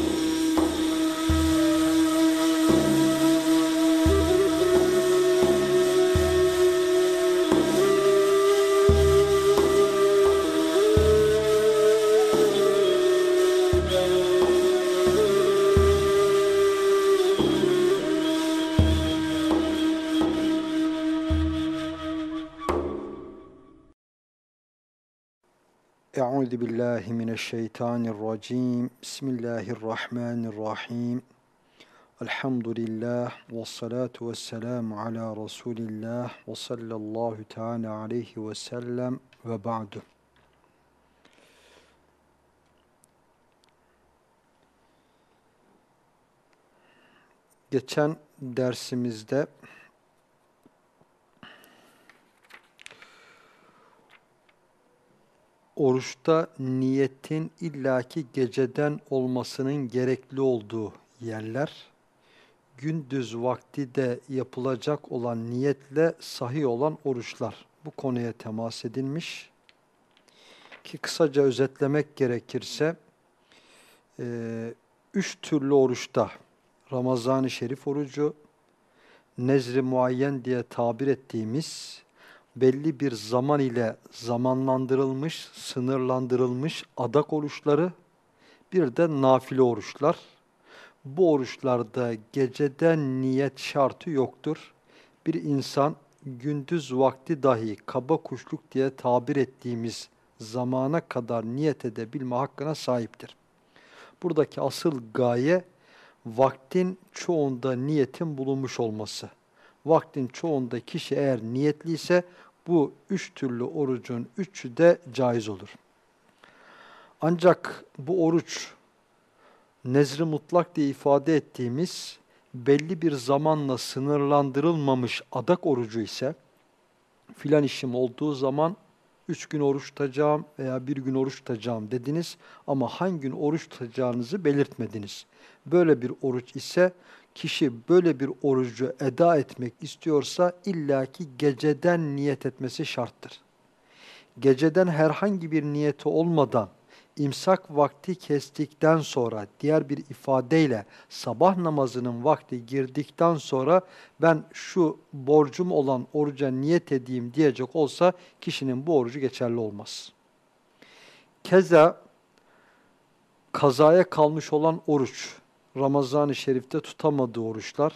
you. Euzu billahi mineşşeytanirracim. Bismillahirrahmanirrahim. Elhamdülillah ve salatu ve ala Resulillah ve sallallahu teala aleyhi ve sellem ve ba'du. Geçen dersimizde oruçta niyetin illaki geceden olmasının gerekli olduğu yerler, gündüz vakti de yapılacak olan niyetle sahih olan oruçlar. Bu konuya temas edilmiş. Ki kısaca özetlemek gerekirse, e, üç türlü oruçta, Ramazan-ı Şerif orucu, nezri muayyen diye tabir ettiğimiz belli bir zaman ile zamanlandırılmış, sınırlandırılmış adak oruçları, bir de nafile oruçlar. Bu oruçlarda geceden niyet şartı yoktur. Bir insan gündüz vakti dahi kaba kuşluk diye tabir ettiğimiz zamana kadar niyet edebilme hakkına sahiptir. Buradaki asıl gaye vaktin çoğunda niyetin bulunmuş olması. Vaktin çoğunda kişi eğer niyetliyse bu üç türlü orucun üçü de caiz olur. Ancak bu oruç nezri mutlak diye ifade ettiğimiz belli bir zamanla sınırlandırılmamış adak orucu ise filan işim olduğu zaman üç gün oruç tutacağım veya bir gün oruç tutacağım dediniz ama hangi gün oruç tutacağınızı belirtmediniz. Böyle bir oruç ise kişi böyle bir orucu eda etmek istiyorsa illaki geceden niyet etmesi şarttır. Geceden herhangi bir niyeti olmadan imsak vakti kestikten sonra diğer bir ifadeyle sabah namazının vakti girdikten sonra ben şu borcum olan oruca niyet edeyim diyecek olsa kişinin bu orucu geçerli olmaz. Keza kazaya kalmış olan oruç Ramazan-ı Şerif'te tutamadığı oruçlar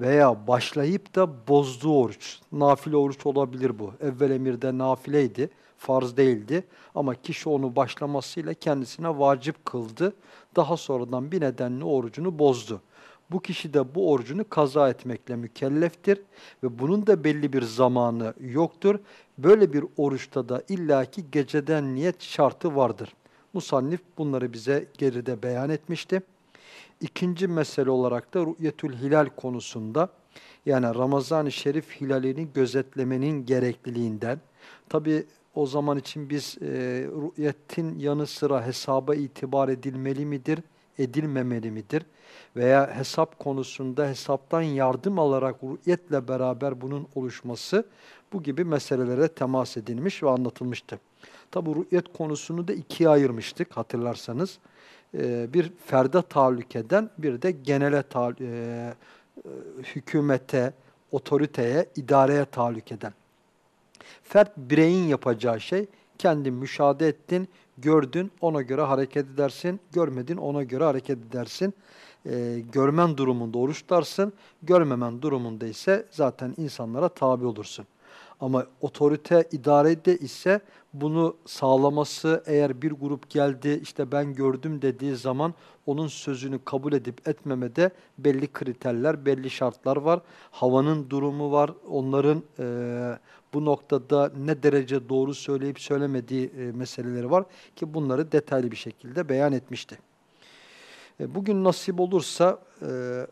veya başlayıp da bozduğu oruç, nafile oruç olabilir bu. Evvel emirde nafileydi, farz değildi ama kişi onu başlamasıyla kendisine vacip kıldı. Daha sonradan bir nedenle orucunu bozdu. Bu kişi de bu orucunu kaza etmekle mükelleftir ve bunun da belli bir zamanı yoktur. Böyle bir oruçta da illaki geceden niyet şartı vardır. Musannif bunları bize geride beyan etmişti. İkinci mesele olarak da rü'yetül hilal konusunda yani Ramazan-ı Şerif hilalini gözetlemenin gerekliliğinden tabi o zaman için biz e, rü'yetin yanı sıra hesaba itibar edilmeli midir, edilmemeli midir? Veya hesap konusunda hesaptan yardım alarak rü'yetle beraber bunun oluşması bu gibi meselelere temas edilmiş ve anlatılmıştı. Tabi rü'yet konusunu da ikiye ayırmıştık hatırlarsanız. E, bir ferde tahallük eden bir de genele e, e, hükümete, otoriteye, idareye tahallük eden. Fert bireyin yapacağı şey kendin müşahede ettin, gördün, ona göre hareket edersin, görmedin, ona göre hareket edersin. E, görmen durumunda oruç tutarsın, görmemen durumunda ise zaten insanlara tabi olursun. Ama otorite idarede ise bunu sağlaması eğer bir grup geldi işte ben gördüm dediği zaman onun sözünü kabul edip etmemede belli kriterler, belli şartlar var. Havanın durumu var. Onların e, bu noktada ne derece doğru söyleyip söylemediği e, meseleleri var ki bunları detaylı bir şekilde beyan etmişti. E, bugün nasip olursa e,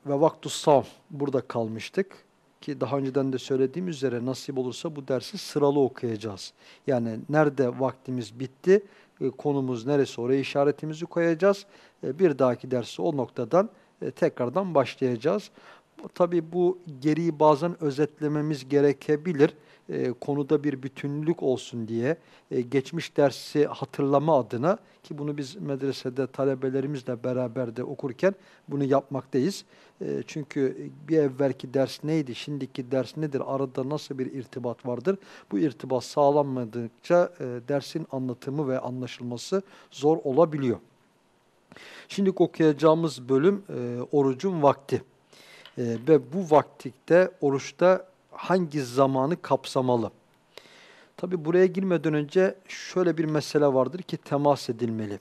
ve vaktu sav burada kalmıştık ki daha önceden de söylediğim üzere nasip olursa bu dersi sıralı okuyacağız. Yani nerede vaktimiz bitti, e, konumuz neresi oraya işaretimizi koyacağız. E, bir dahaki dersi o noktadan e, tekrardan başlayacağız. Tabii bu geriyi bazen özetlememiz gerekebilir. E, konuda bir bütünlük olsun diye e, geçmiş dersi hatırlama adına ki bunu biz medresede talebelerimizle beraber de okurken bunu yapmaktayız. E, çünkü bir evvelki ders neydi, şimdiki ders nedir, arada nasıl bir irtibat vardır? Bu irtibat sağlanmadıkça e, dersin anlatımı ve anlaşılması zor olabiliyor. Şimdi okuyacağımız bölüm e, orucun vakti. E, ve bu vaktikte oruçta hangi zamanı kapsamalı? Tabi buraya girmeden önce şöyle bir mesele vardır ki temas edilmeli.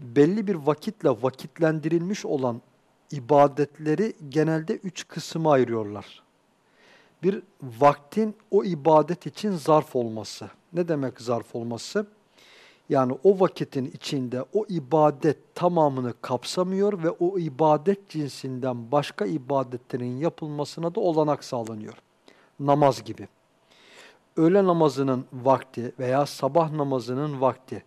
Belli bir vakitle vakitlendirilmiş olan ibadetleri genelde üç kısma ayırıyorlar. Bir, vaktin o ibadet için zarf olması. Ne demek zarf olması? Yani o vakitin içinde o ibadet tamamını kapsamıyor ve o ibadet cinsinden başka ibadetlerin yapılmasına da olanak sağlanıyor. Namaz gibi. Öğle namazının vakti veya sabah namazının vakti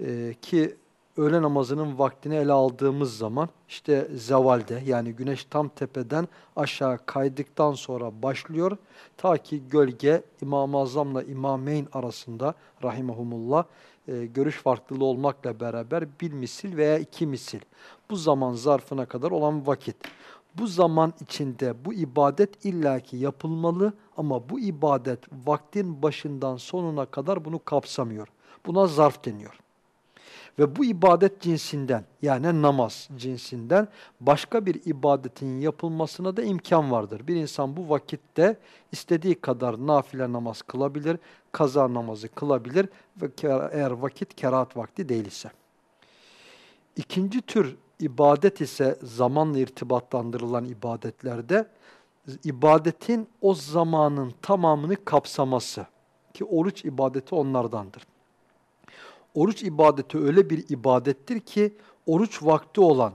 ee, ki öğle namazının vaktini ele aldığımız zaman işte zevalde yani güneş tam tepeden aşağı kaydıktan sonra başlıyor. Ta ki gölge İmam-ı Azam'la İmameyn arasında rahimahumullah e, görüş farklılığı olmakla beraber bir misil veya iki misil. Bu zaman zarfına kadar olan vakit. Bu zaman içinde bu ibadet illaki yapılmalı ama bu ibadet vaktin başından sonuna kadar bunu kapsamıyor. Buna zarf deniyor. Ve bu ibadet cinsinden yani namaz cinsinden başka bir ibadetin yapılmasına da imkan vardır. Bir insan bu vakitte istediği kadar nafile namaz kılabilir, kaza namazı kılabilir ve eğer vakit kerahat vakti değilse. İkinci tür ibadet ise zamanla irtibatlandırılan ibadetlerde ibadetin o zamanın tamamını kapsaması ki oruç ibadeti onlardandır oruç ibadeti öyle bir ibadettir ki oruç vakti olan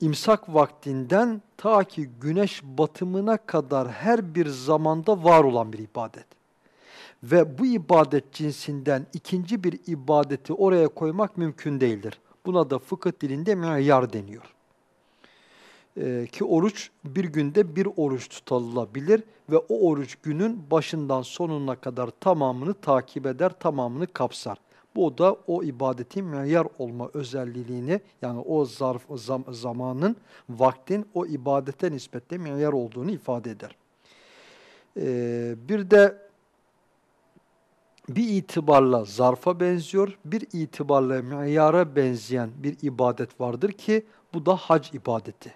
imsak vaktinden ta ki güneş batımına kadar her bir zamanda var olan bir ibadet. Ve bu ibadet cinsinden ikinci bir ibadeti oraya koymak mümkün değildir. Buna da fıkıh dilinde meyar deniyor e, ki oruç bir günde bir oruç tutulabilir ve o oruç günün başından sonuna kadar tamamını takip eder, tamamını kapsar. Bu da o ibadetin meyyar olma özelliğini yani o zarf zam, zamanın, vaktin o ibadete nispetle meyyar olduğunu ifade eder. Ee, bir de bir itibarla zarfa benziyor, bir itibarla meyyara benzeyen bir ibadet vardır ki bu da hac ibadeti.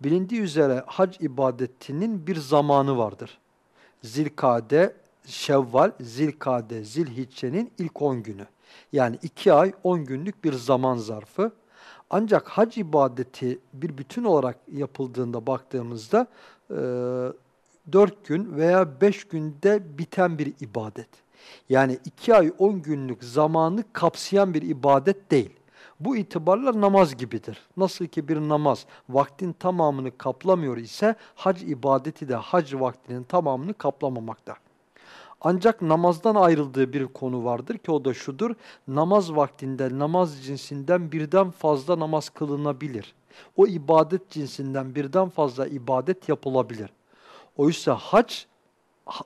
Bilindiği üzere hac ibadetinin bir zamanı vardır. Zilkade, Şevval, Zilkade, Zilhicce'nin ilk 10 günü. Yani 2 ay 10 günlük bir zaman zarfı. Ancak hac ibadeti bir bütün olarak yapıldığında baktığımızda e, 4 gün veya 5 günde biten bir ibadet. Yani 2 ay 10 günlük zamanı kapsayan bir ibadet değil. Bu itibarla namaz gibidir. Nasıl ki bir namaz vaktin tamamını kaplamıyor ise hac ibadeti de hac vaktinin tamamını kaplamamakta. Ancak namazdan ayrıldığı bir konu vardır ki o da şudur. Namaz vaktinde namaz cinsinden birden fazla namaz kılınabilir. O ibadet cinsinden birden fazla ibadet yapılabilir. Oysa hac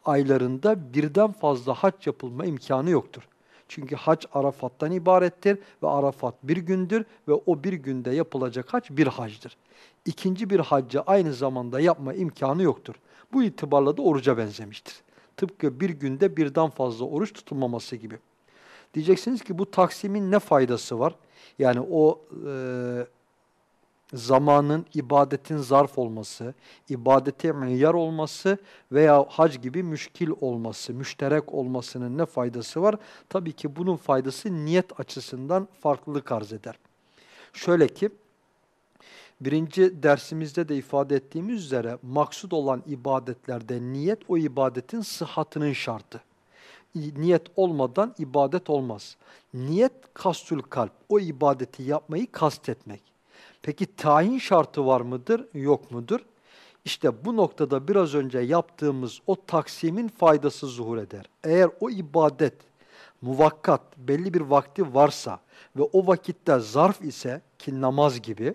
aylarında birden fazla hac yapılma imkanı yoktur. Çünkü hac Arafat'tan ibarettir ve Arafat bir gündür ve o bir günde yapılacak hac bir hacdır. İkinci bir haccı aynı zamanda yapma imkanı yoktur. Bu itibarla da oruca benzemiştir. Tıpkı bir günde birden fazla oruç tutulmaması gibi. Diyeceksiniz ki bu taksimin ne faydası var? Yani o e, zamanın ibadetin zarf olması, ibadete meyyar olması veya hac gibi müşkil olması, müşterek olmasının ne faydası var? Tabii ki bunun faydası niyet açısından farklılık arz eder. Şöyle ki, birinci dersimizde de ifade ettiğimiz üzere maksud olan ibadetlerde niyet o ibadetin sıhhatının şartı. Niyet olmadan ibadet olmaz. Niyet kastül kalp, o ibadeti yapmayı kastetmek. Peki tayin şartı var mıdır, yok mudur? İşte bu noktada biraz önce yaptığımız o taksimin faydası zuhur eder. Eğer o ibadet muvakkat, belli bir vakti varsa ve o vakitte zarf ise ki namaz gibi,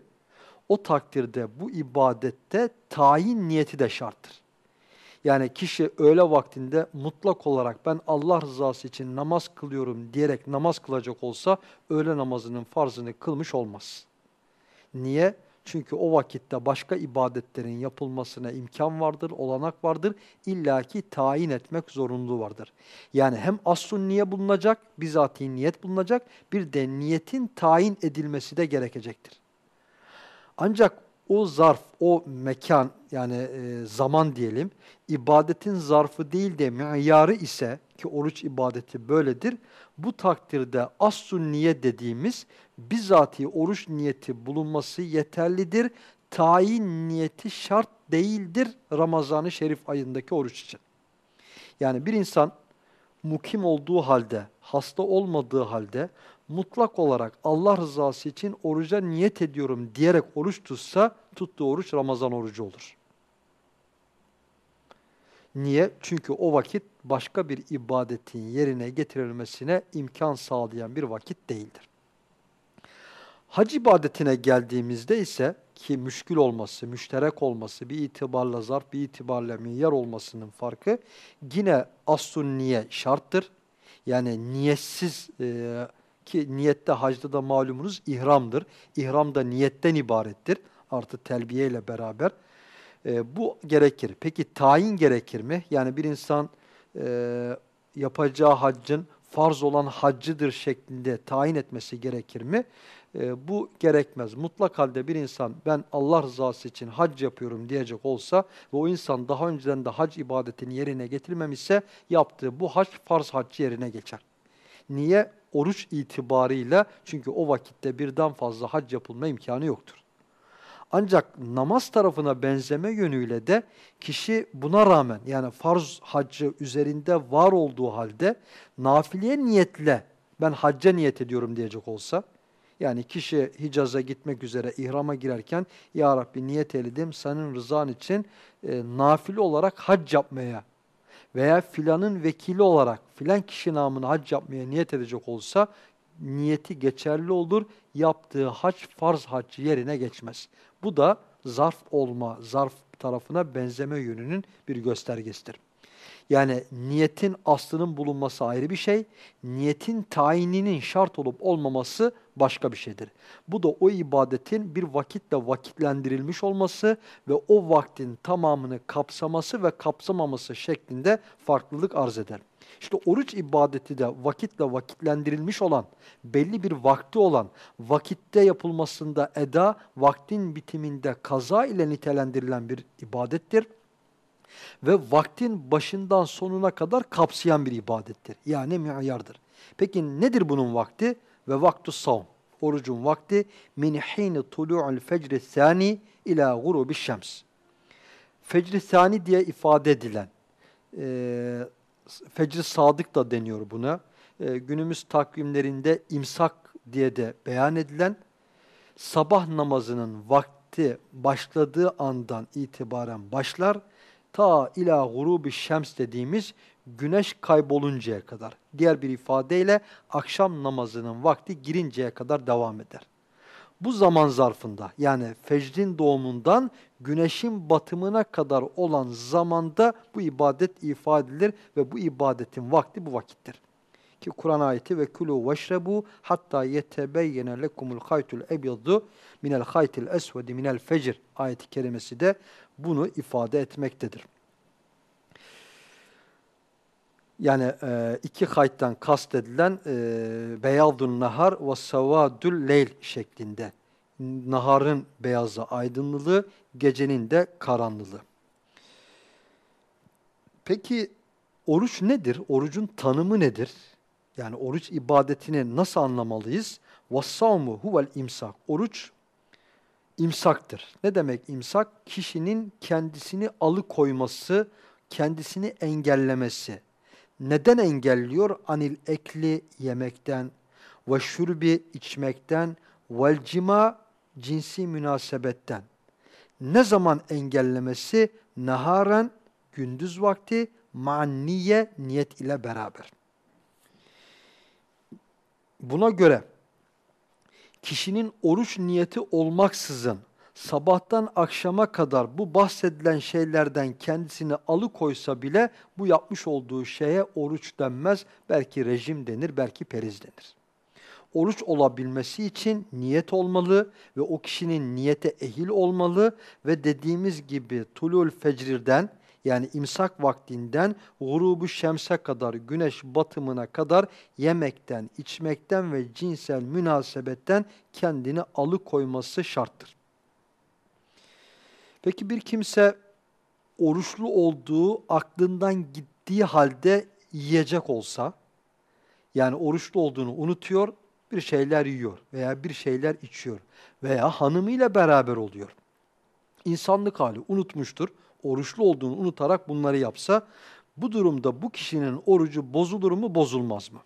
o takdirde bu ibadette tayin niyeti de şarttır. Yani kişi öğle vaktinde mutlak olarak ben Allah rızası için namaz kılıyorum diyerek namaz kılacak olsa öğle namazının farzını kılmış olmaz. Niye? Çünkü o vakitte başka ibadetlerin yapılmasına imkan vardır, olanak vardır. İlla ki tayin etmek zorunluluğu vardır. Yani hem aslun niye bulunacak, bizatihi niyet bulunacak, bir de niyetin tayin edilmesi de gerekecektir. Ancak o zarf, o mekan yani e, zaman diyelim, ibadetin zarfı değil de miyarı ise ki oruç ibadeti böyledir. Bu takdirde as-sun niyet dediğimiz bizatihi oruç niyeti bulunması yeterlidir. Tayin niyeti şart değildir Ramazan-ı Şerif ayındaki oruç için. Yani bir insan mukim olduğu halde, hasta olmadığı halde mutlak olarak Allah rızası için oruca niyet ediyorum diyerek oruç tutsa tuttuğu oruç Ramazan orucu olur. Niye? Çünkü o vakit başka bir ibadetin yerine getirilmesine imkan sağlayan bir vakit değildir. Hac ibadetine geldiğimizde ise ki müşkül olması, müşterek olması, bir itibarla zarf, bir itibarla miyyar olmasının farkı yine aslun niye şarttır. Yani niyetsiz e, ki niyette hacda da malumunuz ihramdır. İhram da niyetten ibarettir. Artı telbiye ile beraber. E, bu gerekir. Peki tayin gerekir mi? Yani bir insan e, yapacağı haccın farz olan haccıdır şeklinde tayin etmesi gerekir mi? E, bu gerekmez. Mutlak halde bir insan ben Allah rızası için hac yapıyorum diyecek olsa ve o insan daha önceden de hac ibadetini yerine getirmemişse yaptığı bu hac farz haccı yerine geçer. Niye? Oruç itibarıyla çünkü o vakitte birden fazla hac yapılma imkanı yoktur. Ancak namaz tarafına benzeme yönüyle de kişi buna rağmen yani farz haccı üzerinde var olduğu halde nafiliye niyetle ben hacca niyet ediyorum diyecek olsa yani kişi Hicaz'a gitmek üzere ihrama girerken Ya Rabbi niyet eyledim senin rızan için e, nafile olarak hac yapmaya veya filanın vekili olarak filan kişi namına hac yapmaya niyet edecek olsa niyeti geçerli olur. Yaptığı hac farz haccı yerine geçmez. Bu da zarf olma, zarf tarafına benzeme yönünün bir göstergesidir. Yani niyetin aslının bulunması ayrı bir şey, niyetin tayininin şart olup olmaması başka bir şeydir. Bu da o ibadetin bir vakitle vakitlendirilmiş olması ve o vaktin tamamını kapsaması ve kapsamaması şeklinde farklılık arz eder. İşte oruç ibadeti de vakitle vakitlendirilmiş olan, belli bir vakti olan, vakitte yapılmasında eda, vaktin bitiminde kaza ile nitelendirilen bir ibadettir ve vaktin başından sonuna kadar kapsayan bir ibadettir. Yani miyardır. Peki nedir bunun vakti? Ve vaktu savm. Orucun vakti min hini tulu'ul fecri sani ila gurubi şems. Fecri sani diye ifade edilen, e, fecri sadık da deniyor buna. E, günümüz takvimlerinde imsak diye de beyan edilen, sabah namazının vakti başladığı andan itibaren başlar ta ila gurubi şems dediğimiz güneş kayboluncaya kadar. Diğer bir ifadeyle akşam namazının vakti girinceye kadar devam eder. Bu zaman zarfında yani fecrin doğumundan güneşin batımına kadar olan zamanda bu ibadet ifade edilir ve bu ibadetin vakti bu vakittir. Ki Kur'an ayeti ve kulu veşrebu hatta yetebeyyene lekumul haytul ebyadu minel haytil esvedi minel fecr ayeti kerimesi de bunu ifade etmektedir. Yani e, iki hayttan kastedilen e, beyazun nahar ve savadül leyl şeklinde. Naharın beyazı aydınlığı, gecenin de karanlığı. Peki oruç nedir? Orucun tanımı nedir? Yani oruç ibadetini nasıl anlamalıyız? وَالصَّوْمُ huvel imsak. Oruç imsaktır. Ne demek imsak? Kişinin kendisini alıkoyması, kendisini engellemesi. Neden engelliyor? Anil ekli yemekten ve şurbi içmekten vel cima cinsi münasebetten. Ne zaman engellemesi? Naharen gündüz vakti maniye niyet ile beraber. Buna göre kişinin oruç niyeti olmaksızın sabahtan akşama kadar bu bahsedilen şeylerden kendisini alıkoysa bile bu yapmış olduğu şeye oruç denmez. Belki rejim denir, belki periz denir. Oruç olabilmesi için niyet olmalı ve o kişinin niyete ehil olmalı ve dediğimiz gibi tulul fecrirden yani imsak vaktinden gurubu şemse kadar, güneş batımına kadar yemekten, içmekten ve cinsel münasebetten kendini alıkoyması şarttır. Peki bir kimse oruçlu olduğu aklından gittiği halde yiyecek olsa, yani oruçlu olduğunu unutuyor, bir şeyler yiyor veya bir şeyler içiyor veya hanımıyla beraber oluyor. İnsanlık hali unutmuştur, oruçlu olduğunu unutarak bunları yapsa, bu durumda bu kişinin orucu bozulur mu, bozulmaz mı?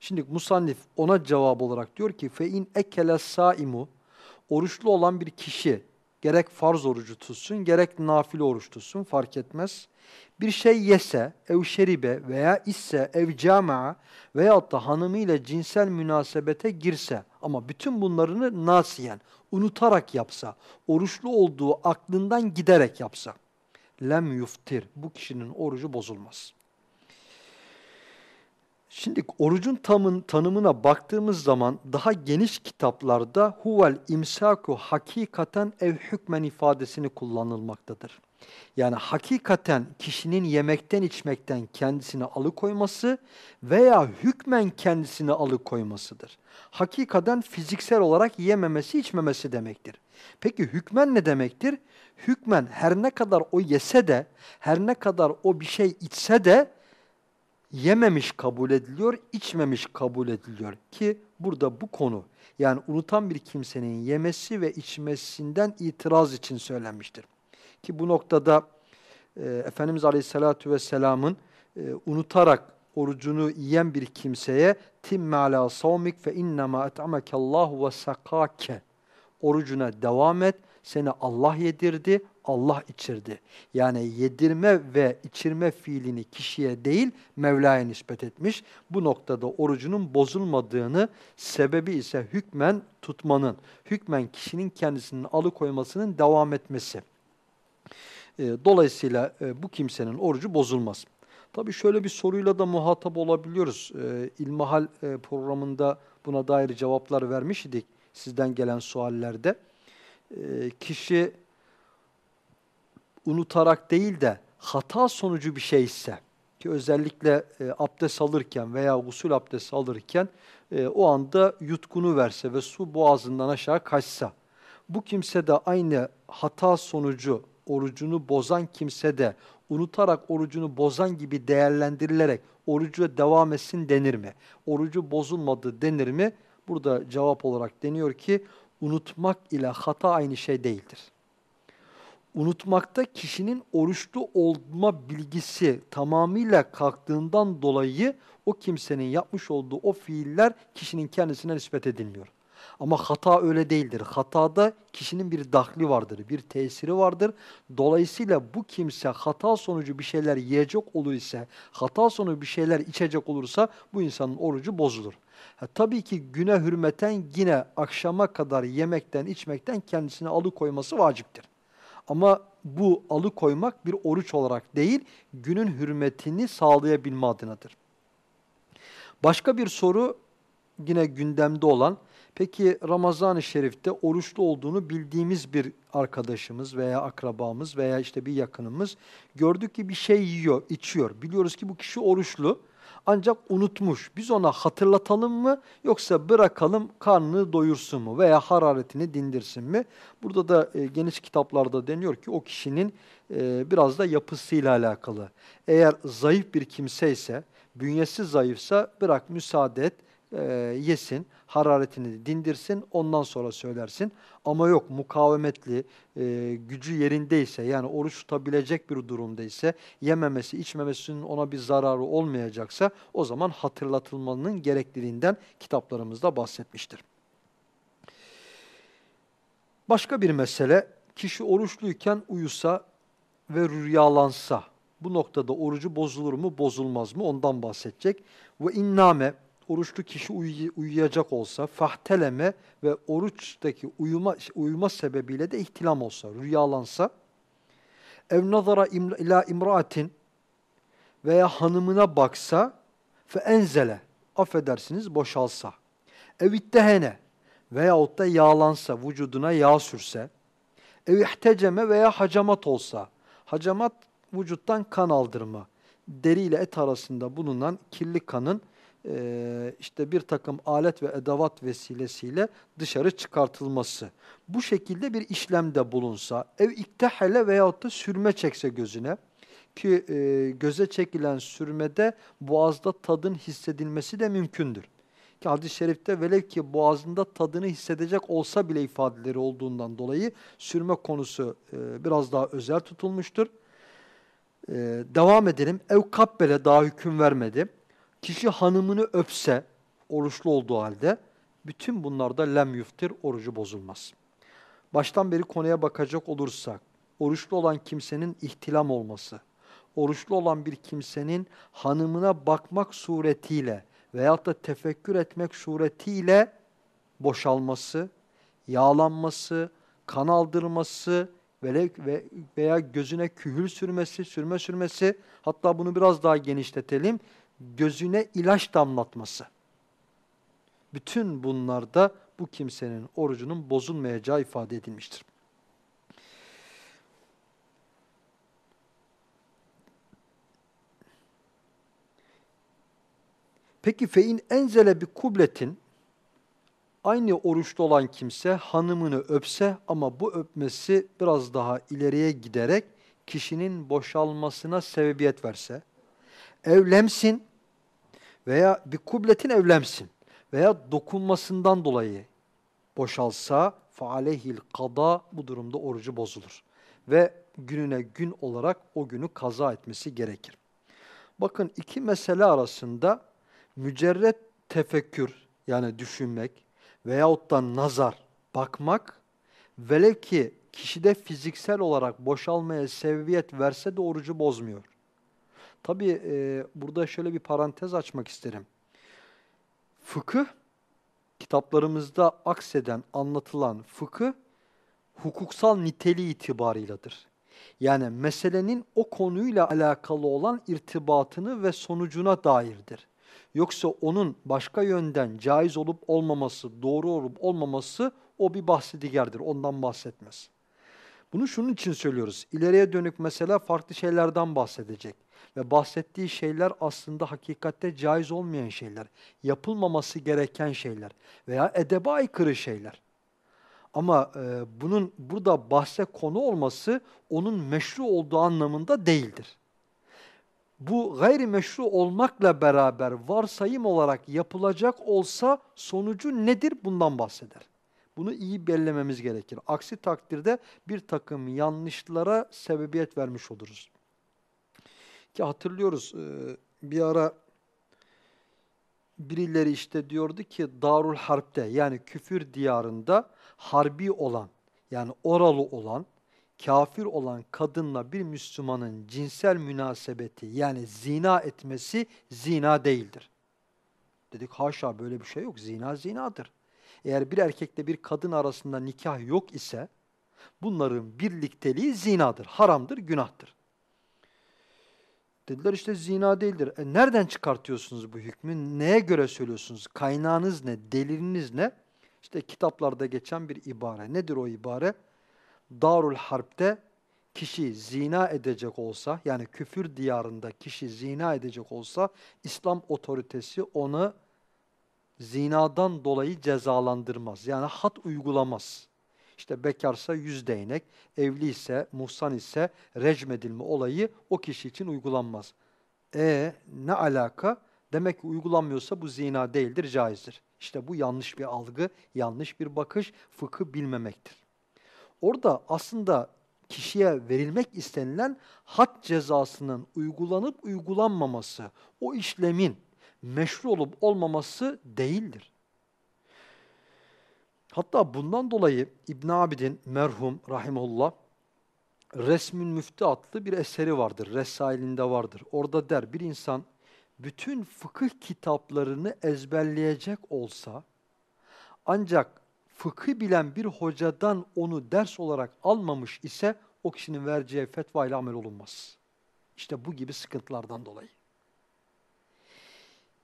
Şimdi musannif ona cevap olarak diyor ki, fe ekele saimu, oruçlu olan bir kişi gerek farz orucu tutsun, gerek nafile oruç tutsun fark etmez. Bir şey yese, ev şeribe veya isse, ev cama veyahut da hanımıyla cinsel münasebete girse ama bütün bunlarını nasiyen, unutarak yapsa, oruçlu olduğu aklından giderek yapsa, lem yuftir, bu kişinin orucu bozulmaz. Şimdi orucun tamın, tanımına baktığımız zaman daha geniş kitaplarda huvel imsaku hakikaten ev hükmen ifadesini kullanılmaktadır. Yani hakikaten kişinin yemekten içmekten kendisini alıkoyması veya hükmen kendisini alıkoymasıdır. Hakikaten fiziksel olarak yememesi içmemesi demektir. Peki hükmen ne demektir? Hükmen her ne kadar o yese de, her ne kadar o bir şey içse de yememiş kabul ediliyor, içmemiş kabul ediliyor ki burada bu konu yani unutan bir kimsenin yemesi ve içmesinden itiraz için söylenmiştir. Ki bu noktada e, Efendimiz Aleyhisselatü Vesselam'ın e, unutarak orucunu yiyen bir kimseye timme ala savmik fe innema et'amekallahu ve sakake orucuna devam et seni Allah yedirdi Allah içirdi. Yani yedirme ve içirme fiilini kişiye değil Mevla'ya nispet etmiş. Bu noktada orucunun bozulmadığını, sebebi ise hükmen tutmanın, hükmen kişinin kendisinin alıkoymasının devam etmesi. E, dolayısıyla e, bu kimsenin orucu bozulmaz. Tabii şöyle bir soruyla da muhatap olabiliyoruz. E, İlmihal programında buna dair cevaplar vermiş idik sizden gelen suallerde. Kişi unutarak değil de hata sonucu bir şey ise ki özellikle e, abdest alırken veya usul abdest alırken e, o anda yutkunu verse ve su boğazından aşağı kaçsa bu kimse de aynı hata sonucu orucunu bozan kimse de unutarak orucunu bozan gibi değerlendirilerek orucu devam etsin denir mi? Orucu bozulmadı denir mi? Burada cevap olarak deniyor ki unutmak ile hata aynı şey değildir unutmakta kişinin oruçlu olma bilgisi tamamıyla kalktığından dolayı o kimsenin yapmış olduğu o fiiller kişinin kendisine nispet edilmiyor. Ama hata öyle değildir. Hatada kişinin bir dahli vardır, bir tesiri vardır. Dolayısıyla bu kimse hata sonucu bir şeyler yiyecek olur ise, hata sonucu bir şeyler içecek olursa bu insanın orucu bozulur. Ha, tabii ki güne hürmeten yine akşama kadar yemekten, içmekten kendisini alıkoyması vaciptir. Ama bu alıkoymak bir oruç olarak değil, günün hürmetini sağlayabilme adınadır. Başka bir soru yine gündemde olan, peki Ramazan-ı Şerif'te oruçlu olduğunu bildiğimiz bir arkadaşımız veya akrabamız veya işte bir yakınımız gördük ki bir şey yiyor, içiyor. Biliyoruz ki bu kişi oruçlu. Ancak unutmuş. Biz ona hatırlatalım mı yoksa bırakalım karnını doyursun mu veya hararetini dindirsin mi? Burada da e, geniş kitaplarda deniyor ki o kişinin e, biraz da yapısıyla alakalı. Eğer zayıf bir kimse ise, bünyesi zayıfsa bırak müsaade et, e, yesin, hararetini dindirsin, ondan sonra söylersin. Ama yok mukavemetli, e, gücü yerindeyse yani oruç tutabilecek bir durumdaysa, yememesi, içmemesinin ona bir zararı olmayacaksa o zaman hatırlatılmanın gerekliliğinden kitaplarımızda bahsetmiştir. Başka bir mesele, kişi oruçluyken uyusa ve rüyalansa, bu noktada orucu bozulur mu, bozulmaz mı ondan bahsedecek. Ve inname oruçlu kişi uy uyuyacak olsa fahteleme ve oruçtaki uyuma uyuma sebebiyle de ihtilam olsa, rüyalansa ev nazara ila imraatin veya hanımına baksa fe enzele affedersiniz boşalsa ev ittehene veyahut da yağlansa vücuduna yağ sürse ev ihteceme veya hacamat olsa hacamat vücuttan kan aldırma deri ile et arasında bulunan kirli kanın e, işte bir takım alet ve edavat vesilesiyle dışarı çıkartılması. Bu şekilde bir işlemde bulunsa, ev iktehele veyahut da sürme çekse gözüne ki e, göze çekilen sürmede boğazda tadın hissedilmesi de mümkündür. Ki hadis-i şerifte velev ki boğazında tadını hissedecek olsa bile ifadeleri olduğundan dolayı sürme konusu e, biraz daha özel tutulmuştur. E, devam edelim. Ev kabbele daha hüküm vermedi Kişi hanımını öpse, oruçlu olduğu halde, bütün bunlarda lem yuftir, orucu bozulmaz. Baştan beri konuya bakacak olursak, oruçlu olan kimsenin ihtilam olması, oruçlu olan bir kimsenin hanımına bakmak suretiyle veyahut da tefekkür etmek suretiyle boşalması, yağlanması, kan aldırması veya gözüne kühül sürmesi, sürme sürmesi, hatta bunu biraz daha genişletelim, gözüne ilaç damlatması. Bütün bunlarda bu kimsenin orucunun bozulmayacağı ifade edilmiştir. Peki fein enzele bir kubletin aynı oruçlu olan kimse hanımını öpse ama bu öpmesi biraz daha ileriye giderek kişinin boşalmasına sebebiyet verse evlemsin veya bir kubletin evlemsin veya dokunmasından dolayı boşalsa faaleyhil kada bu durumda orucu bozulur. Ve gününe gün olarak o günü kaza etmesi gerekir. Bakın iki mesele arasında mücerret tefekkür yani düşünmek veyahut da nazar, bakmak velev ki kişide fiziksel olarak boşalmaya seviyet verse de orucu bozmuyor. Tabii e, burada şöyle bir parantez açmak isterim. Fıkıh, kitaplarımızda akseden, anlatılan fıkıh, hukuksal niteliği itibarıyladır. Yani meselenin o konuyla alakalı olan irtibatını ve sonucuna dairdir. Yoksa onun başka yönden caiz olup olmaması, doğru olup olmaması o bir bahsi digerdir. Ondan bahsetmez. Bunu şunun için söylüyoruz. İleriye dönük mesela farklı şeylerden bahsedecek. Ve bahsettiği şeyler aslında hakikatte caiz olmayan şeyler. Yapılmaması gereken şeyler. Veya edebe aykırı şeyler. Ama e, bunun burada bahse konu olması onun meşru olduğu anlamında değildir. Bu gayri meşru olmakla beraber varsayım olarak yapılacak olsa sonucu nedir bundan bahseder. Bunu iyi bellememiz gerekir. Aksi takdirde bir takım yanlışlara sebebiyet vermiş oluruz. Ki hatırlıyoruz e, bir ara birileri işte diyordu ki Darul Harp'te yani küfür diyarında harbi olan yani oralı olan kafir olan kadınla bir Müslümanın cinsel münasebeti yani zina etmesi zina değildir. Dedik haşa böyle bir şey yok. Zina zinadır. Eğer bir erkekle bir kadın arasında nikah yok ise bunların birlikteliği zinadır, haramdır, günahtır. Dediler işte zina değildir. E nereden çıkartıyorsunuz bu hükmü? Neye göre söylüyorsunuz? Kaynağınız ne? Deliliniz ne? İşte kitaplarda geçen bir ibare. Nedir o ibare? Darul Harp'te kişi zina edecek olsa, yani küfür diyarında kişi zina edecek olsa, İslam otoritesi onu zinadan dolayı cezalandırmaz. Yani hat uygulamaz. İşte bekarsa yüz değnek, evli ise, muhsan ise recmedilme olayı o kişi için uygulanmaz. E ne alaka? Demek ki uygulanmıyorsa bu zina değildir, caizdir. İşte bu yanlış bir algı, yanlış bir bakış, fıkı bilmemektir. Orada aslında kişiye verilmek istenilen had cezasının uygulanıp uygulanmaması, o işlemin meşru olup olmaması değildir. Hatta bundan dolayı İbn Abidin merhum rahimullah Resmün Müftü adlı bir eseri vardır. Resailinde vardır. Orada der bir insan bütün fıkıh kitaplarını ezberleyecek olsa ancak fıkı bilen bir hocadan onu ders olarak almamış ise o kişinin vereceği fetva ile amel olunmaz. İşte bu gibi sıkıntılardan dolayı.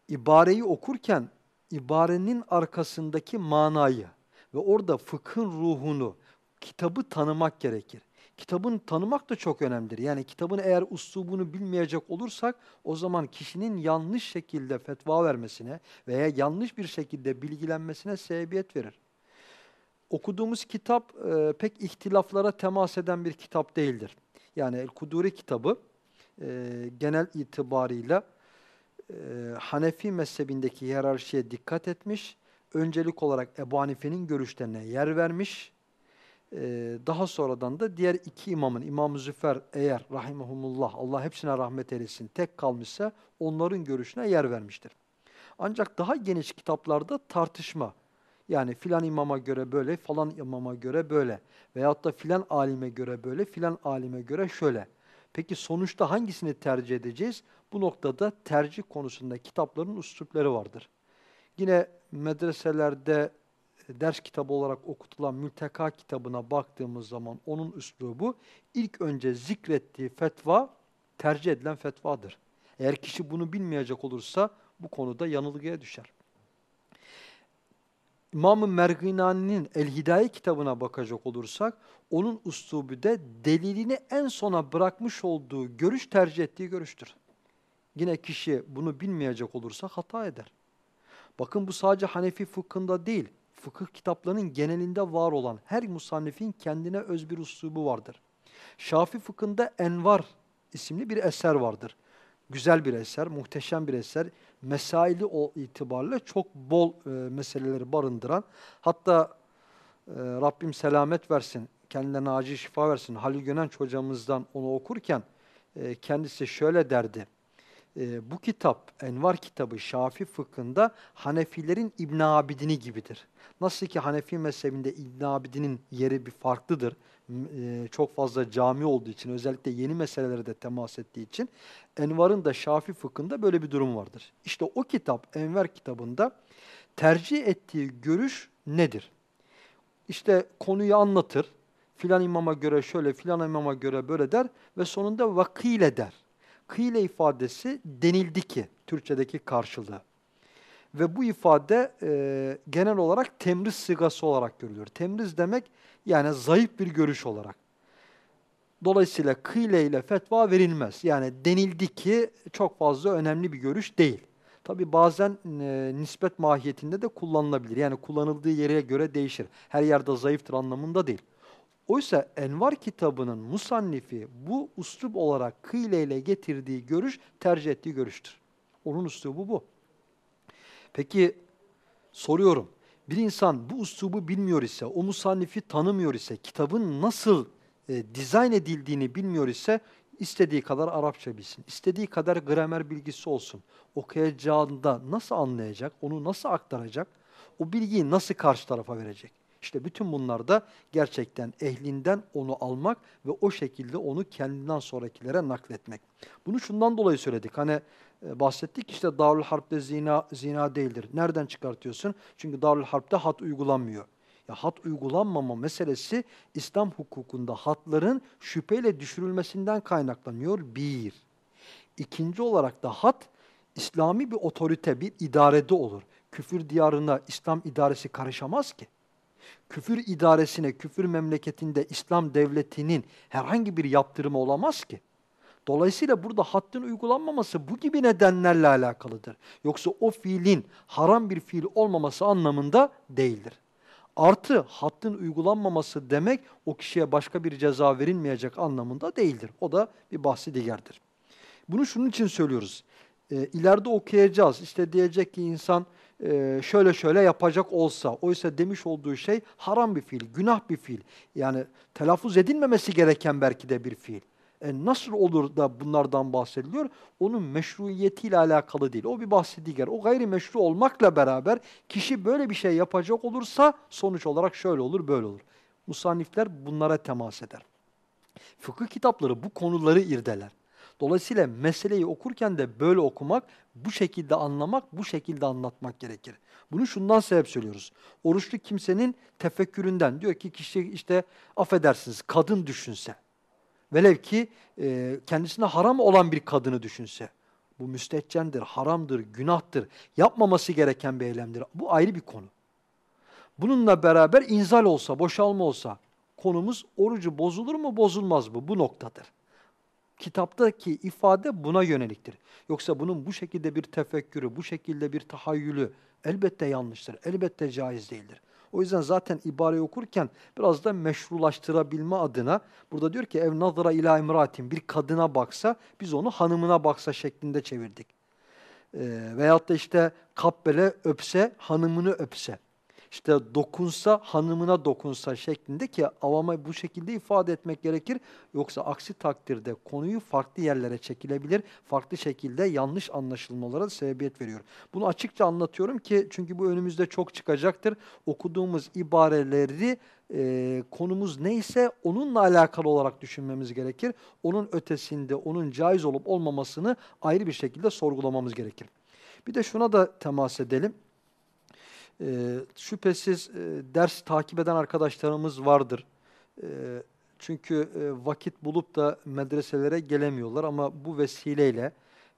İbareyi okurken ibarenin arkasındaki manayı ve orada fıkhın ruhunu, kitabı tanımak gerekir. Kitabın tanımak da çok önemlidir. Yani kitabın eğer uslubunu bilmeyecek olursak o zaman kişinin yanlış şekilde fetva vermesine veya yanlış bir şekilde bilgilenmesine sebebiyet verir. Okuduğumuz kitap e, pek ihtilaflara temas eden bir kitap değildir. Yani El-Kuduri kitabı e, genel itibarıyla e, Hanefi mezhebindeki hiyerarşiye dikkat etmiş, öncelik olarak Ebu Hanife'nin görüşlerine yer vermiş, e, daha sonradan da diğer iki imamın, İmam Züfer eğer rahimahumullah, Allah hepsine rahmet eylesin, tek kalmışsa onların görüşüne yer vermiştir. Ancak daha geniş kitaplarda tartışma, yani filan imama göre böyle, falan imama göre böyle veyahut da filan alime göre böyle, filan alime göre şöyle. Peki sonuçta hangisini tercih edeceğiz? Bu noktada tercih konusunda kitapların üslupları vardır. Yine medreselerde ders kitabı olarak okutulan Mülteka kitabına baktığımız zaman onun üslubu ilk önce zikrettiği fetva tercih edilen fetvadır. Eğer kişi bunu bilmeyecek olursa bu konuda yanılgıya düşer. İmam-ı Merginani'nin El-Hidaye kitabına bakacak olursak, onun üslubu de delilini en sona bırakmış olduğu görüş tercih ettiği görüştür. Yine kişi bunu bilmeyecek olursa hata eder. Bakın bu sadece Hanefi fıkhında değil, fıkıh kitaplarının genelinde var olan her musannifin kendine öz bir üslubu vardır. Şafi fıkhında Envar isimli bir eser vardır. Güzel bir eser, muhteşem bir eser mesaili o itibarla çok bol e, meseleleri barındıran hatta e, Rabbim selamet versin, kendilerine acil şifa versin. Halil Gönenç hocamızdan onu okurken e, kendisi şöyle derdi. E, bu kitap, Envar kitabı Şafi fıkhında Hanefilerin İbn Abidini gibidir. Nasıl ki Hanefi mezhebinde İbn Abidin'in yeri bir farklıdır. E, çok fazla cami olduğu için, özellikle yeni meselelere de temas ettiği için Envar'ın da Şafi fıkhında böyle bir durum vardır. İşte o kitap, Enver kitabında tercih ettiği görüş nedir? İşte konuyu anlatır. Filan imama göre şöyle, filan imama göre böyle der ve sonunda vakile der. Kıyle ifadesi denildi ki, Türkçedeki karşılığı. Ve bu ifade e, genel olarak temriz sigası olarak görülüyor. Temriz demek yani zayıf bir görüş olarak. Dolayısıyla kıyle ile fetva verilmez. Yani denildi ki çok fazla önemli bir görüş değil. Tabi bazen e, nispet mahiyetinde de kullanılabilir. Yani kullanıldığı yere göre değişir. Her yerde zayıftır anlamında değil. Oysa Envar kitabının musannifi bu uslup olarak kıyle ile getirdiği görüş tercih ettiği görüştür. Onun uslubu bu. Peki soruyorum. Bir insan bu uslubu bilmiyor ise, o musannifi tanımıyor ise, kitabın nasıl e, dizayn edildiğini bilmiyor ise istediği kadar Arapça bilsin, istediği kadar gramer bilgisi olsun. Okuyacağında nasıl anlayacak, onu nasıl aktaracak, o bilgiyi nasıl karşı tarafa verecek? İşte bütün bunlar da gerçekten ehlinden onu almak ve o şekilde onu kendinden sonrakilere nakletmek. Bunu şundan dolayı söyledik. Hani e, bahsettik işte Darül Harp'te zina, zina değildir. Nereden çıkartıyorsun? Çünkü Darül Harp'te hat uygulanmıyor. Ya hat uygulanmama meselesi İslam hukukunda hatların şüpheyle düşürülmesinden kaynaklanıyor. Bir. İkinci olarak da hat İslami bir otorite, bir idarede olur. Küfür diyarına İslam idaresi karışamaz ki. Küfür idaresine, küfür memleketinde İslam devletinin herhangi bir yaptırımı olamaz ki. Dolayısıyla burada haddin uygulanmaması bu gibi nedenlerle alakalıdır. Yoksa o fiilin haram bir fiil olmaması anlamında değildir. Artı haddin uygulanmaması demek o kişiye başka bir ceza verilmeyecek anlamında değildir. O da bir bahsi diğerdir. Bunu şunun için söylüyoruz. E, ileride okuyacağız. İşte diyecek ki insan e, şöyle şöyle yapacak olsa, oysa demiş olduğu şey haram bir fiil, günah bir fiil. Yani telaffuz edilmemesi gereken belki de bir fiil. E nasıl olur da bunlardan bahsediliyor? Onun meşruiyetiyle alakalı değil. O bir bahsi diğer. O gayri meşru olmakla beraber kişi böyle bir şey yapacak olursa sonuç olarak şöyle olur, böyle olur. Musannifler bunlara temas eder. Fıkıh kitapları bu konuları irdeler. Dolayısıyla meseleyi okurken de böyle okumak, bu şekilde anlamak, bu şekilde anlatmak gerekir. Bunu şundan sebep söylüyoruz. Oruçlu kimsenin tefekküründen diyor ki kişi işte affedersiniz kadın düşünse. Velev ki e, kendisine haram olan bir kadını düşünse. Bu müstehcendir, haramdır, günahtır. Yapmaması gereken bir eylemdir. Bu ayrı bir konu. Bununla beraber inzal olsa, boşalma olsa konumuz orucu bozulur mu, bozulmaz mı? Bu noktadır. Kitaptaki ifade buna yöneliktir. Yoksa bunun bu şekilde bir tefekkürü, bu şekilde bir tahayyülü elbette yanlıştır, elbette caiz değildir. O yüzden zaten ibareyi okurken biraz da meşrulaştırabilme adına burada diyor ki ev nazara ila imratin bir kadına baksa biz onu hanımına baksa şeklinde çevirdik. Ee, veyahut da işte kabbele öpse hanımını öpse işte dokunsa hanımına dokunsa şeklinde ki avama bu şekilde ifade etmek gerekir. Yoksa aksi takdirde konuyu farklı yerlere çekilebilir. Farklı şekilde yanlış anlaşılmalara sebebiyet veriyor. Bunu açıkça anlatıyorum ki çünkü bu önümüzde çok çıkacaktır. Okuduğumuz ibareleri e, konumuz neyse onunla alakalı olarak düşünmemiz gerekir. Onun ötesinde onun caiz olup olmamasını ayrı bir şekilde sorgulamamız gerekir. Bir de şuna da temas edelim. E, şüphesiz e, ders takip eden arkadaşlarımız vardır. E, çünkü e, vakit bulup da medreselere gelemiyorlar ama bu vesileyle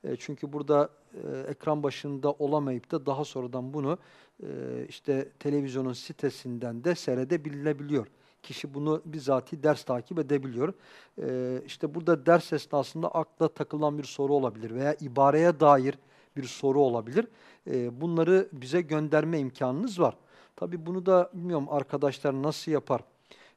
e, çünkü burada e, ekran başında olamayıp da daha sonradan bunu e, işte televizyonun sitesinden de seyredebilinebiliyor. Kişi bunu bizatihi ders takip edebiliyor. E, işte burada ders esnasında akla takılan bir soru olabilir veya ibareye dair bir soru olabilir. E, bunları bize gönderme imkanınız var. Tabi bunu da bilmiyorum arkadaşlar nasıl yapar.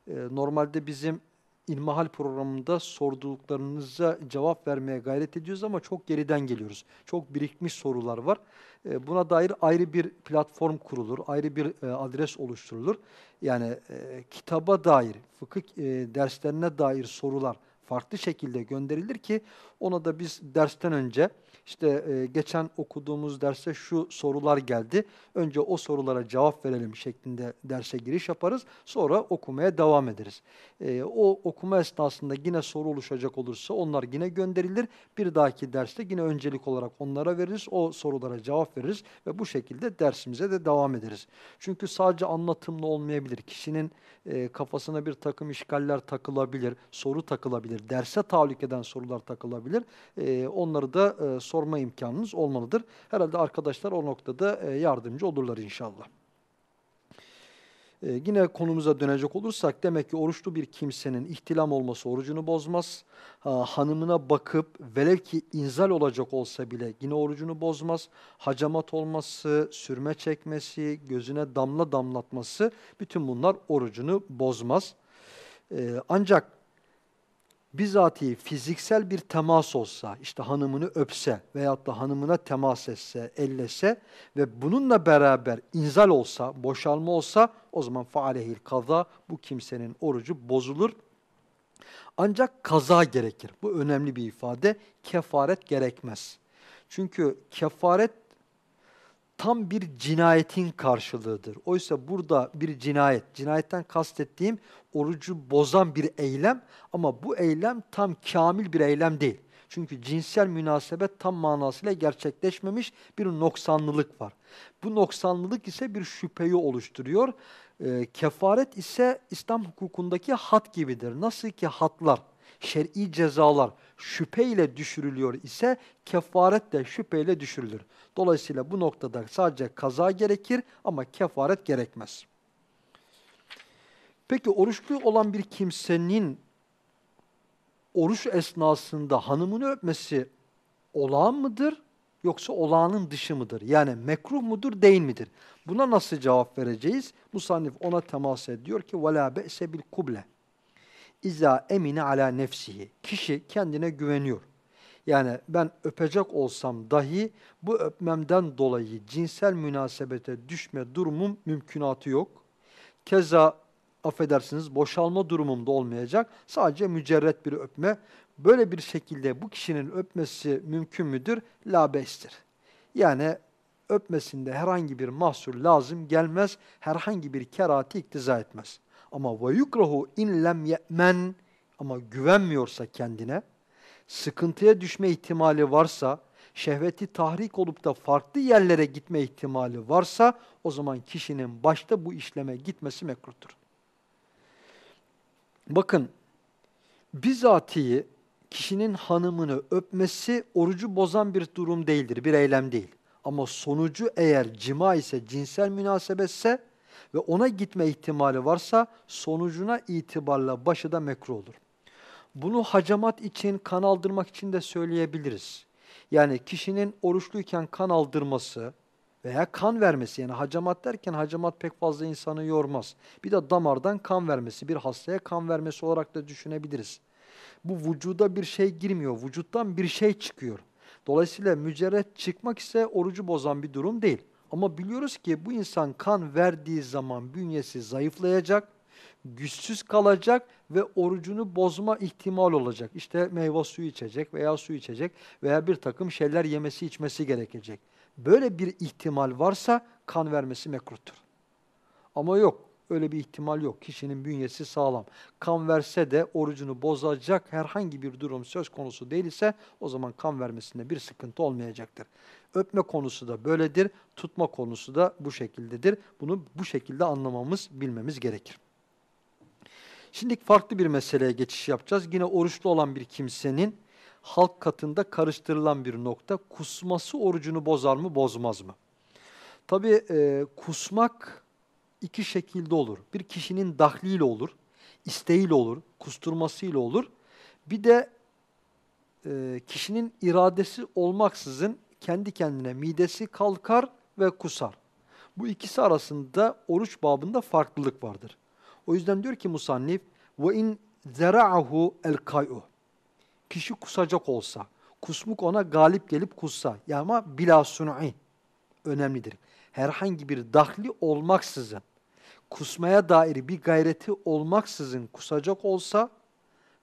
E, normalde bizim İlmihal programında sorduklarınıza cevap vermeye gayret ediyoruz ama çok geriden geliyoruz. Çok birikmiş sorular var. E, buna dair ayrı bir platform kurulur, ayrı bir e, adres oluşturulur. Yani e, kitaba dair, fıkıh e, derslerine dair sorular farklı şekilde gönderilir ki ona da biz dersten önce işte e, geçen okuduğumuz derste şu sorular geldi. Önce o sorulara cevap verelim şeklinde derse giriş yaparız. Sonra okumaya devam ederiz. E, o okuma esnasında yine soru oluşacak olursa onlar yine gönderilir. Bir dahaki derste yine öncelik olarak onlara veririz. O sorulara cevap veririz ve bu şekilde dersimize de devam ederiz. Çünkü sadece anlatımlı olmayabilir. Kişinin e, kafasına bir takım işgaller takılabilir, soru takılabilir, derse tahallük eden sorular takılabilir. E, onları da e, sorma imkanınız olmalıdır. Herhalde arkadaşlar o noktada e, yardımcı olurlar inşallah. Ee, yine konumuza dönecek olursak demek ki oruçlu bir kimsenin ihtilam olması orucunu bozmaz. Ha, hanımına bakıp velev ki inzal olacak olsa bile yine orucunu bozmaz. Hacamat olması, sürme çekmesi, gözüne damla damlatması bütün bunlar orucunu bozmaz. Ee, ancak bizatihi fiziksel bir temas olsa, işte hanımını öpse veyahut da hanımına temas etse, ellese ve bununla beraber inzal olsa, boşalma olsa o zaman faalehil kaza bu kimsenin orucu bozulur. Ancak kaza gerekir. Bu önemli bir ifade. Kefaret gerekmez. Çünkü kefaret tam bir cinayetin karşılığıdır. Oysa burada bir cinayet, cinayetten kastettiğim orucu bozan bir eylem ama bu eylem tam kamil bir eylem değil. Çünkü cinsel münasebet tam manasıyla gerçekleşmemiş bir noksanlılık var. Bu noksanlılık ise bir şüpheyi oluşturuyor. E, kefaret ise İslam hukukundaki hat gibidir. Nasıl ki hatlar, şer'i cezalar şüpheyle düşürülüyor ise kefaret de şüpheyle düşürülür. Dolayısıyla bu noktada sadece kaza gerekir ama kefaret gerekmez. Peki oruçlu olan bir kimsenin oruç esnasında hanımını öpmesi olağan mıdır yoksa olağanın dışı mıdır? Yani mekruh mudur değil midir? Buna nasıl cevap vereceğiz? Musannif ona temas ediyor ki وَلَا بَأْسَ بِالْكُبْلَ İza emine ala nefsihi. Kişi kendine güveniyor. Yani ben öpecek olsam dahi bu öpmemden dolayı cinsel münasebete düşme durumum mümkünatı yok. Keza affedersiniz boşalma durumumda olmayacak. Sadece mücerret bir öpme. Böyle bir şekilde bu kişinin öpmesi mümkün müdür? Labestir. Yani öpmesinde herhangi bir mahsur lazım gelmez, herhangi bir kerati iktiza etmez. Ama ve yukrahu in lem ye'men ama güvenmiyorsa kendine, sıkıntıya düşme ihtimali varsa, şehveti tahrik olup da farklı yerlere gitme ihtimali varsa o zaman kişinin başta bu işleme gitmesi mekruhtur. Bakın bizatihi kişinin hanımını öpmesi orucu bozan bir durum değildir, bir eylem değil. Ama sonucu eğer cima ise, cinsel münasebetse ve ona gitme ihtimali varsa sonucuna itibarla başı da mekruh olur. Bunu hacamat için, kan aldırmak için de söyleyebiliriz. Yani kişinin oruçluyken kan aldırması veya kan vermesi yani hacamat derken hacamat pek fazla insanı yormaz. Bir de damardan kan vermesi, bir hastaya kan vermesi olarak da düşünebiliriz. Bu vücuda bir şey girmiyor, vücuttan bir şey çıkıyor. Dolayısıyla mücerret çıkmak ise orucu bozan bir durum değil. Ama biliyoruz ki bu insan kan verdiği zaman bünyesi zayıflayacak, güçsüz kalacak ve orucunu bozma ihtimal olacak. İşte meyve suyu içecek veya su içecek veya bir takım şeyler yemesi içmesi gerekecek. Böyle bir ihtimal varsa kan vermesi mekruhtur. Ama yok, öyle bir ihtimal yok. Kişinin bünyesi sağlam. Kan verse de orucunu bozacak herhangi bir durum söz konusu değilse o zaman kan vermesinde bir sıkıntı olmayacaktır. Öpme konusu da böyledir, tutma konusu da bu şekildedir. Bunu bu şekilde anlamamız, bilmemiz gerekir. Şimdi farklı bir meseleye geçiş yapacağız. Yine oruçlu olan bir kimsenin halk katında karıştırılan bir nokta. Kusması orucunu bozar mı, bozmaz mı? Tabi e, kusmak iki şekilde olur. Bir kişinin dahliyle olur, isteğiyle olur, kusturmasıyla olur. Bir de e, kişinin iradesi olmaksızın kendi kendine midesi kalkar ve kusar. Bu ikisi arasında oruç babında farklılık vardır. O yüzden diyor ki musannif ve in zera'ahu el kay'u. Kişi kusacak olsa, kusmuk ona galip gelip kussa. Ya ama bila sun'i önemlidir. Herhangi bir dahli olmaksızın, kusmaya dair bir gayreti olmaksızın kusacak olsa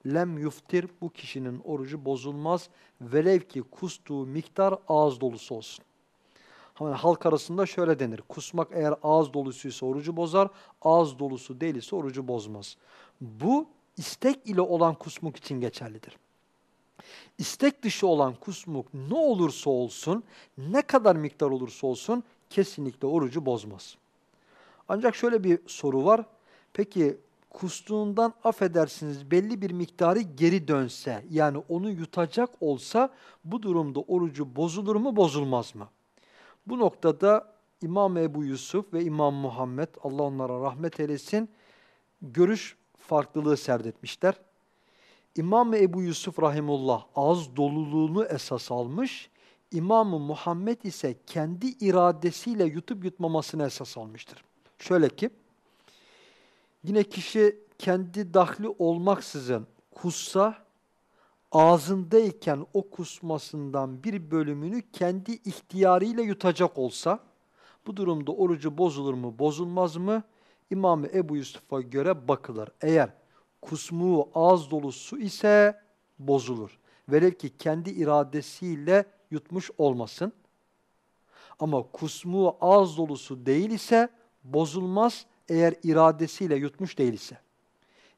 lem yuftir bu kişinin orucu bozulmaz. Velev ki kustuğu miktar ağız dolusu olsun. Hani halk arasında şöyle denir. Kusmak eğer ağız dolusuysa orucu bozar, ağız dolusu değilse orucu bozmaz. Bu istek ile olan kusmuk için geçerlidir. İstek dışı olan kusmuk ne olursa olsun, ne kadar miktar olursa olsun kesinlikle orucu bozmaz. Ancak şöyle bir soru var. Peki kustuğundan affedersiniz belli bir miktarı geri dönse, yani onu yutacak olsa bu durumda orucu bozulur mu, bozulmaz mı? Bu noktada İmam Ebu Yusuf ve İmam Muhammed, Allah onlara rahmet eylesin, görüş farklılığı serdetmişler. İmam Ebu Yusuf Rahimullah ağız doluluğunu esas almış, İmam Muhammed ise kendi iradesiyle yutup yutmamasını esas almıştır. Şöyle ki, yine kişi kendi dahli olmaksızın kussa, ağzındayken o kusmasından bir bölümünü kendi ihtiyarıyla yutacak olsa, bu durumda orucu bozulur mu, bozulmaz mı? İmam Ebu Yusuf'a göre bakılır. Eğer kusmuğu ağız dolusu ise bozulur. Velev ki kendi iradesiyle yutmuş olmasın. Ama kusmuğu ağız dolusu değil ise bozulmaz eğer iradesiyle yutmuş değil ise.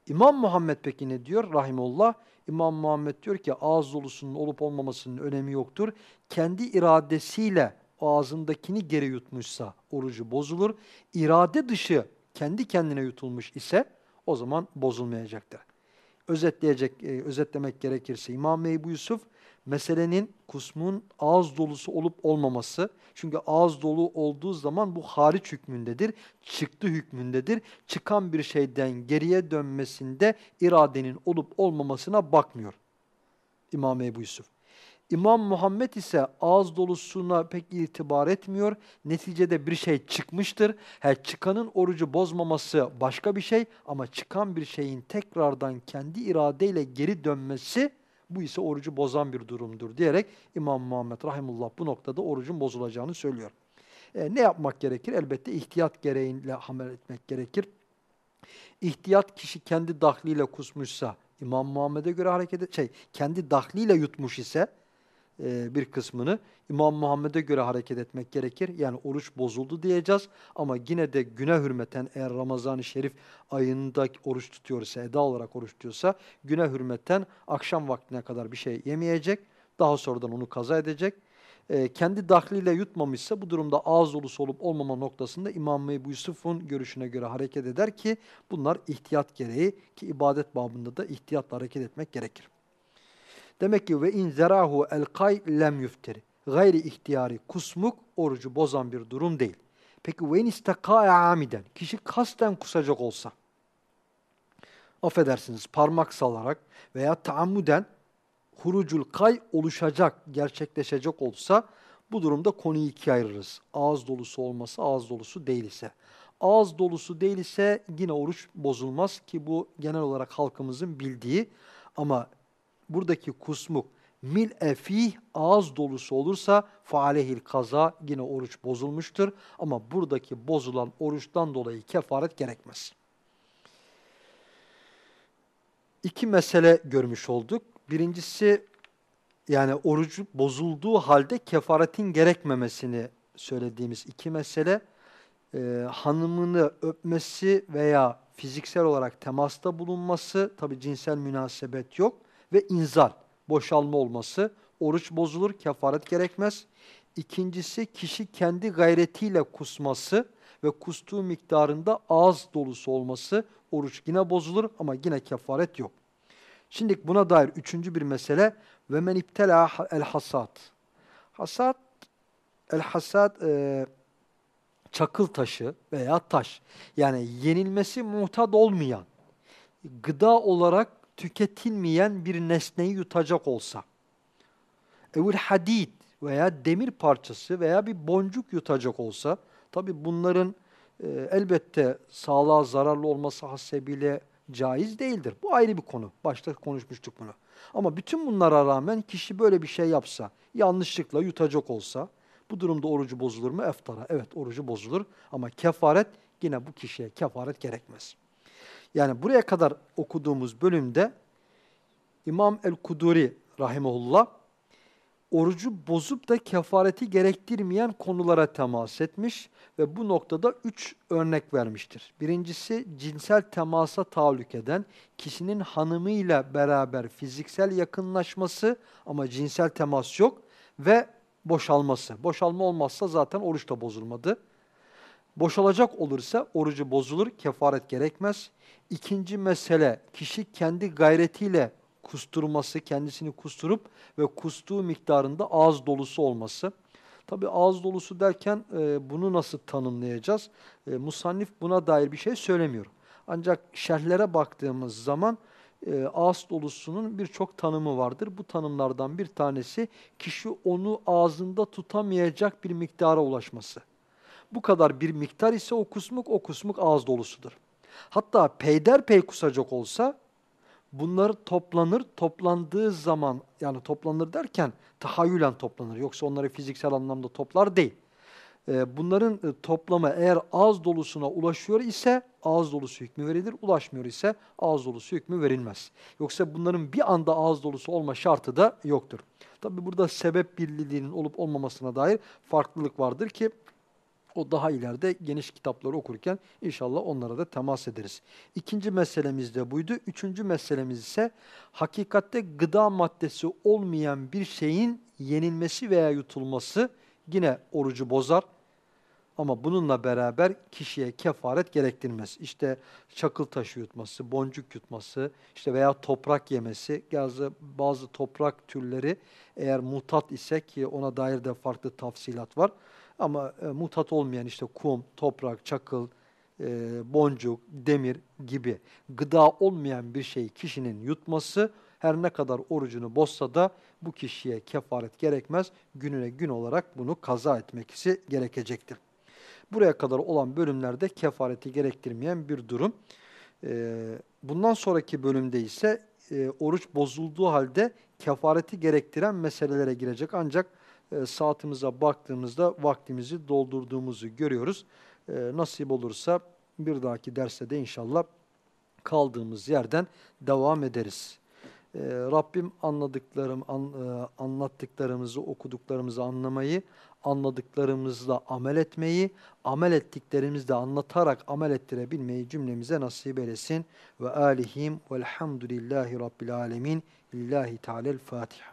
İmam Muhammed peki ne diyor? Rahimullah. İmam Muhammed diyor ki ağız dolusunun olup olmamasının önemi yoktur. Kendi iradesiyle ağzındakini geri yutmuşsa orucu bozulur. İrade dışı kendi kendine yutulmuş ise o zaman bozulmayacaktır. Özetleyecek, e, özetlemek gerekirse İmam Ebu Yusuf meselenin kusmun ağız dolusu olup olmaması. Çünkü ağız dolu olduğu zaman bu hariç hükmündedir, çıktı hükmündedir. Çıkan bir şeyden geriye dönmesinde iradenin olup olmamasına bakmıyor İmam Ebu Yusuf. İmam Muhammed ise ağız dolusuna pek itibar etmiyor. Neticede bir şey çıkmıştır. Her çıkanın orucu bozmaması başka bir şey ama çıkan bir şeyin tekrardan kendi iradeyle geri dönmesi bu ise orucu bozan bir durumdur diyerek İmam Muhammed Rahimullah bu noktada orucun bozulacağını söylüyor. E, ne yapmak gerekir? Elbette ihtiyat gereğiyle hamel etmek gerekir. İhtiyat kişi kendi dahliyle kusmuşsa, İmam Muhammed'e göre hareket et, şey, kendi dahliyle yutmuş ise, e, bir kısmını İmam Muhammed'e göre hareket etmek gerekir. Yani oruç bozuldu diyeceğiz ama yine de güne hürmeten eğer Ramazan-ı Şerif ayında oruç tutuyorsa, eda olarak oruç tutuyorsa güne hürmeten akşam vaktine kadar bir şey yemeyecek. Daha sonradan onu kaza edecek. E, kendi dahliyle yutmamışsa bu durumda ağız dolusu olup olmama noktasında İmam Ebu Yusuf'un görüşüne göre hareket eder ki bunlar ihtiyat gereği ki ibadet babında da ihtiyatla hareket etmek gerekir. Demek ki ve in zerahu el kay lem yufteri. Gayri ihtiyari kusmuk orucu bozan bir durum değil. Peki ve in istakaya amiden. Kişi kasten kusacak olsa. Affedersiniz parmak salarak veya taammuden hurucul kay oluşacak, gerçekleşecek olsa bu durumda konuyu ikiye ayırırız. Ağız dolusu olması ağız dolusu değil ise. Ağız dolusu değil ise yine oruç bozulmaz ki bu genel olarak halkımızın bildiği ama buradaki kusmuk mil efih ağız dolusu olursa faalehil kaza yine oruç bozulmuştur. Ama buradaki bozulan oruçtan dolayı kefaret gerekmez. İki mesele görmüş olduk. Birincisi yani orucu bozulduğu halde kefaretin gerekmemesini söylediğimiz iki mesele. Ee, hanımını öpmesi veya fiziksel olarak temasta bulunması, tabi cinsel münasebet yok ve inzal, boşalma olması, oruç bozulur, kefaret gerekmez. İkincisi kişi kendi gayretiyle kusması ve kustuğu miktarında ağız dolusu olması, oruç yine bozulur ama yine kefaret yok. Şimdi buna dair üçüncü bir mesele ve men iptela el hasat. Hasat el hasat e, çakıl taşı veya taş. Yani yenilmesi muhtad olmayan, gıda olarak tüketilmeyen bir nesneyi yutacak olsa. Evül hadid veya demir parçası veya bir boncuk yutacak olsa, tabi bunların e, elbette sağlığa zararlı olması hasebiyle caiz değildir. Bu ayrı bir konu. Başta konuşmuştuk bunu. Ama bütün bunlara rağmen kişi böyle bir şey yapsa, yanlışlıkla yutacak olsa, bu durumda orucu bozulur mu? Eftara. Evet orucu bozulur ama kefaret yine bu kişiye kefaret gerekmez. Yani buraya kadar okuduğumuz bölümde İmam el-Kuduri rahimullah orucu bozup da kefareti gerektirmeyen konulara temas etmiş ve bu noktada üç örnek vermiştir. Birincisi cinsel temasa tahallük eden kişinin hanımıyla beraber fiziksel yakınlaşması ama cinsel temas yok ve boşalması. Boşalma olmazsa zaten oruç da bozulmadı. Boşalacak olursa orucu bozulur, kefaret gerekmez. İkinci mesele kişi kendi gayretiyle kusturması, kendisini kusturup ve kustuğu miktarında ağız dolusu olması. Tabi ağız dolusu derken e, bunu nasıl tanımlayacağız? E, Musannif buna dair bir şey söylemiyor. Ancak şerhlere baktığımız zaman e, ağız dolusunun birçok tanımı vardır. Bu tanımlardan bir tanesi kişi onu ağzında tutamayacak bir miktara ulaşması. Bu kadar bir miktar ise o kusmuk, o kusmuk ağız dolusudur. Hatta peyderpey kusacak olsa bunlar toplanır. Toplandığı zaman yani toplanır derken tahayyülen toplanır. Yoksa onları fiziksel anlamda toplar değil. Ee, bunların e, toplamı eğer ağız dolusuna ulaşıyor ise ağız dolusu hükmü verilir. Ulaşmıyor ise ağız dolusu hükmü verilmez. Yoksa bunların bir anda ağız dolusu olma şartı da yoktur. Tabi burada sebep birliğinin olup olmamasına dair farklılık vardır ki o daha ileride geniş kitapları okurken inşallah onlara da temas ederiz. İkinci meselemiz de buydu. Üçüncü meselemiz ise hakikatte gıda maddesi olmayan bir şeyin yenilmesi veya yutulması yine orucu bozar. Ama bununla beraber kişiye kefaret gerektirmez. İşte çakıl taşı yutması, boncuk yutması, işte veya toprak yemesi, bazı, bazı toprak türleri eğer mutat ise ki ona dair de farklı tafsilat var ama e, mutat olmayan işte kum, toprak, çakıl, e, boncuk, demir gibi gıda olmayan bir şeyi kişinin yutması her ne kadar orucunu bozsa da bu kişiye kefaret gerekmez. Gününe gün olarak bunu kaza etmekisi gerekecektir. Buraya kadar olan bölümlerde kefareti gerektirmeyen bir durum. E, bundan sonraki bölümde ise e, oruç bozulduğu halde kefareti gerektiren meselelere girecek. Ancak e, saatimize baktığımızda vaktimizi doldurduğumuzu görüyoruz. E, nasip olursa bir dahaki derste de inşallah kaldığımız yerden devam ederiz. Ee, Rabbim anladıklarım, an, e, anlattıklarımızı, okuduklarımızı anlamayı, anladıklarımızla amel etmeyi, amel ettiklerimizle anlatarak amel ettirebilmeyi cümlemize nasip eylesin. Ve alihim velhamdülillahi rabbil alemin. Lillahi Teala'l-Fatiha.